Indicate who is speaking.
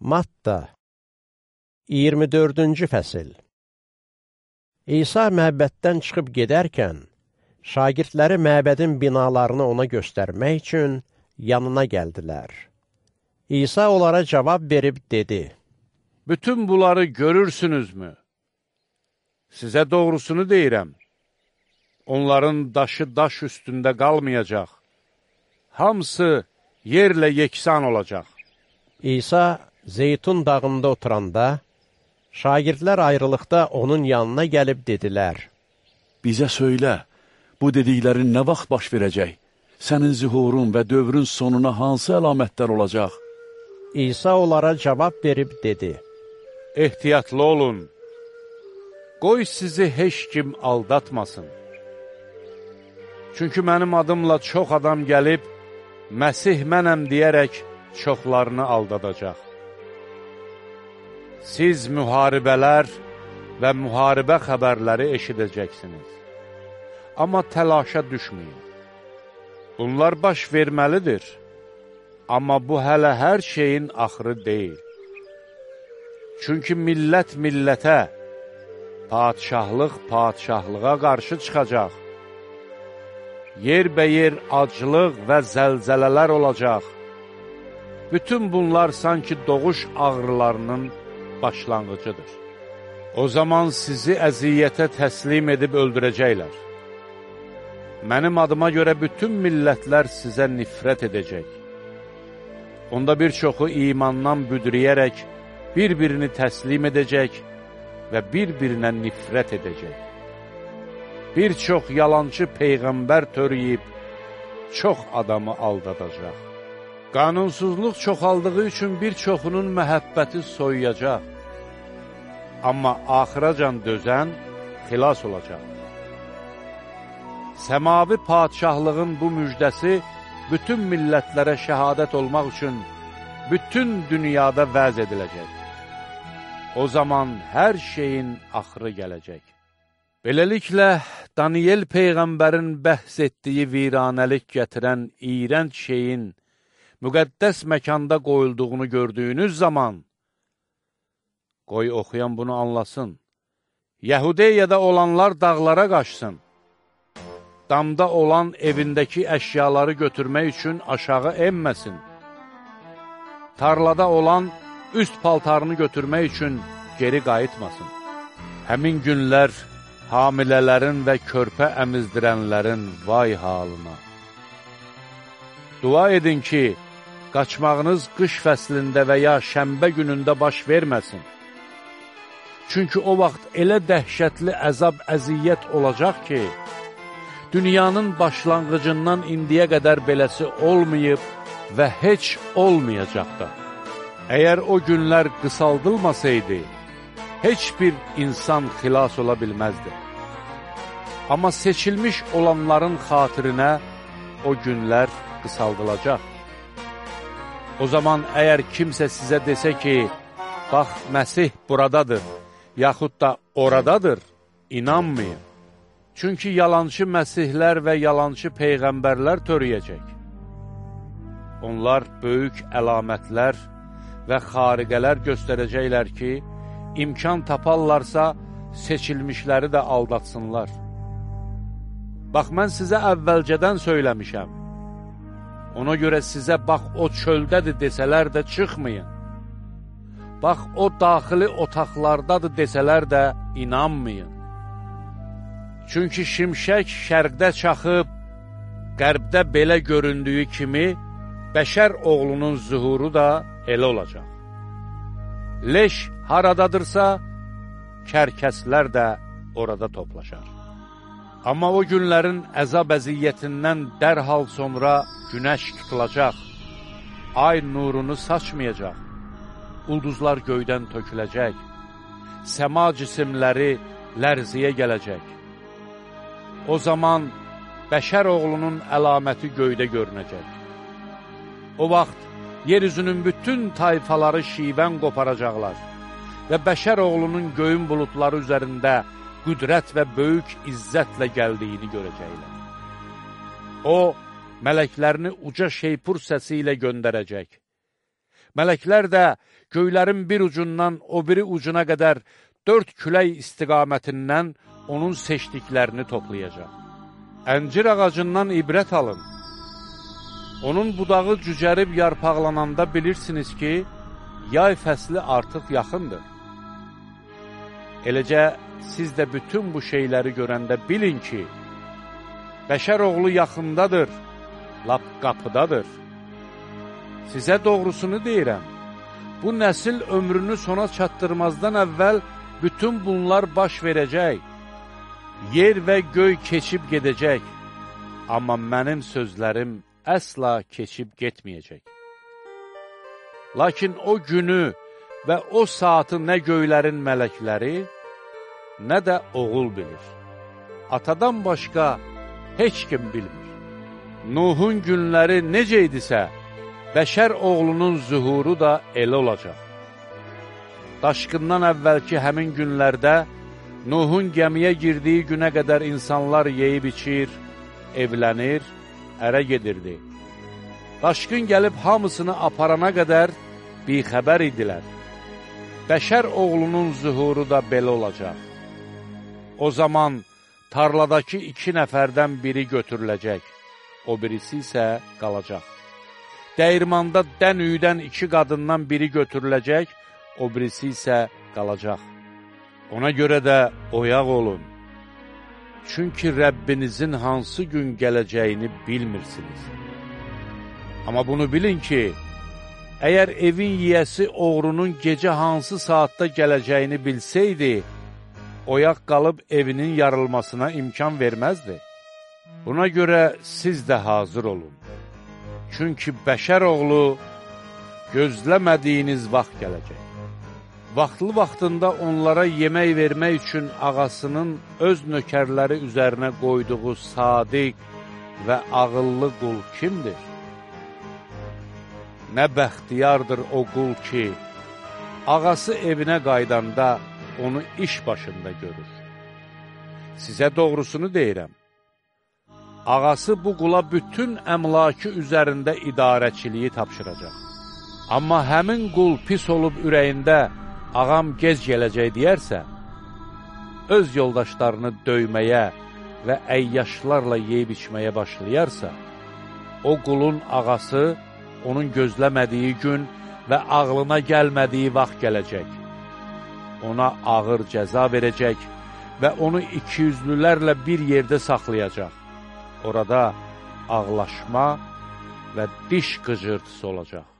Speaker 1: Matta 24-cü fəsil İsa məbəddən çıxıb gedərkən, şagirdləri məbədin binalarını ona göstərmək üçün yanına gəldilər. İsa onlara cavab verib dedi,
Speaker 2: Bütün bunları görürsünüzmü? Sizə doğrusunu deyirəm. Onların daşı daş üstündə qalmayacaq. Hamısı yerlə yeksan olacaq.
Speaker 1: İsa Zeytun dağında oturanda, şagirdlər ayrılıqda onun yanına gəlib dedilər,
Speaker 3: Bizə söylə, bu dediklərin nə vaxt baş verəcək? Sənin zühurun və dövrün sonuna hansı əlamətlər olacaq?
Speaker 1: İsa onlara cavab verib dedi,
Speaker 2: Ehtiyatlı olun. Qoy sizi heç kim aldatmasın. Çünki mənim adımla çox adam gəlib, Məsih mənəm deyərək çoxlarını aldadacaq. Siz müharibələr və müharibə xəbərləri eşidəcəksiniz. Amma təlaşa düşməyin. Bunlar baş verməlidir. Amma bu hələ hər şeyin axırı deyil. Çünki millət millətə, padişahlıq padişahlığa qarşı çıxacaq. Yerbəyer aclıq və zəlzələlər olacaq. Bütün bunlar sanki doğuş ağrılarının başlanğıcıdır. O zaman sizi əziyyətə təslim edib öldürəcəklər. Mənim adıma görə bütün millətlər sizə nifrət edəcək. Onda bir çoxu imandan büdriyərək bir-birini təslim edəcək və bir-birinə nifrət edəcək. Bir çox yalancı peyğəmbər törəyib, çox adamı aldadacaq. Qanunsuzluq çoxaldığı üçün bir çoxunun məhəbbəti soyuyacaq. Amma axıracan dözən xilas olacaq. Səmavi padişahlığın bu müjdəsi bütün millətlərə şəhadət olmaq üçün bütün dünyada vəz ediləcək. O zaman hər şeyin axırı gələcək. Beləliklə, Daniel Peyğəmbərin bəhs etdiyi viranəlik gətirən iyrənc şeyin müqəddəs məkanda qoyulduğunu gördüyünüz zaman, qoy oxuyan bunu anlasın, Yəhudiyada olanlar dağlara qaçsın, damda olan evindəki əşyaları götürmək üçün aşağı enməsin, tarlada olan üst paltarını götürmək üçün geri qayıtmasın. Həmin günlər hamilələrin və körpə əmizdirənlərin vay halına. Dua edin ki, qaçmağınız qış fəslində və ya şəmbə günündə baş verməsin. Çünki o vaxt elə dəhşətli əzab əziyyət olacaq ki, dünyanın başlanğıcından indiyə qədər beləsi olmayıb və heç olmayacaq da. Əgər o günlər qısaldılmasaydı, heç bir insan xilas ola bilməzdi. Amma seçilmiş olanların xatirinə o günlər qısaldılacaq. O zaman əgər kimsə sizə desə ki, bax, Məsih buradadır, yaxud da oradadır, inanmayın. Çünki yalançı məsihlər və yalançı peyğəmbərlər törəyəcək. Onlar böyük əlamətlər və xariqələr göstərəcəklər ki, imkan taparlarsa, seçilmişləri də aldatsınlar. Bax, mən sizə əvvəlcədən söyləmişəm. Ona görə sizə, bax, o çöldədir desələr də çıxmayın. Bax, o daxili otaqlardadır desələr də inanmayın. Çünki şimşək şərqdə çaxıb, qərbdə belə göründüyü kimi, bəşər oğlunun zuhuru da elə olacaq. Leş haradadırsa, kərkəslər də orada toplaşar. Amma o günlərin əzab əziyyətindən dərhal sonra günəş tutulacaq, ay nurunu saçmayacaq, ulduzlar göydən töküləcək, səma cisimləri lərziyə gələcək. O zaman bəşər oğlunun əlaməti göydə görünəcək. O vaxt yer üzünün bütün tayfaları şivən qoparacaqlar və bəşər oğlunun göyün bulutları üzərində qüdrət və böyük izzətlə gəldiyini görəcəklər. O, mələklərini uca şeypur səsi ilə göndərəcək. Mələklər də göylərin bir ucundan o biri ucuna qədər dörd külək istiqamətindən onun seçdiklərini toplayacaq. Əncir ağacından ibrət alın. Onun budağı cücərib yarpaqlananda bilirsiniz ki, yay fəsli artıq yaxındır. Eləcə, siz də bütün bu şeyləri görəndə bilin ki, bəşər oğlu yaxındadır, lap qapıdadır. Sizə doğrusunu deyirəm, bu nəsil ömrünü sona çatdırmazdan əvvəl bütün bunlar baş verəcək. Yer və göy keçib gedəcək, amma mənim sözlərim əsla keçib getməyəcək. Lakin o günü və o saatı nə göylərin mələkləri, nə də oğul bilir. Atadan başqa heç kim bilmir. Nuhun günləri necə idisə, bəşər oğlunun zühuru da elə olacaq. Daşqından əvvəlki həmin günlərdə Nuhun gəmiyə girdiyi günə qədər insanlar yeyib içir, evlənir, ərə gedirdi. Daşqın gəlib hamısını aparana qədər bixəbər idilər. Bəşər oğlunun zühuru da belə olacaq. O zaman tarladakı iki nəfərdən biri götürüləcək, o birisi isə qalacaq. Dəyirmanda dən üydən iki qadından biri götürüləcək, o birisi isə qalacaq. Ona görə də oyaq olun. Çünki Rəbbinizin hansı gün gələcəyini bilmirsiniz. Amma bunu bilin ki, əgər evin yiyəsi oğrunun gecə hansı saatda gələcəyini bilsəydi, oyaq qalıb evinin yarılmasına imkan verməzdi. Buna görə siz də hazır olun. Çünki bəşər oğlu gözləmədiyiniz vaxt gələcək. Vaxtlı vaxtında onlara yemək vermək üçün ağasının öz nökərləri üzərinə qoyduğu sadiq və ağıllı qul kimdir? Nə bəxtiyardır o qul ki, ağası evinə qaydanda onu iş başında görür. Sizə doğrusunu deyirəm. Ağası bu qula bütün əmlakı üzərində idarəçiliyi tapşıracaq. Amma həmin qul pis olub ürəyində, ağam gez gələcək deyərsə, öz yoldaşlarını döyməyə və əyyaşlarla yeyib içməyə başlayarsa, o qulun ağası onun gözləmədiyi gün və ağlına gəlmədiyi vaxt gələcək. Ona ağır cəza verəcək və onu ikiyüzlülərlə bir yerdə saxlayacaq. Orada ağlaşma və diş qıcırtısı olacaq.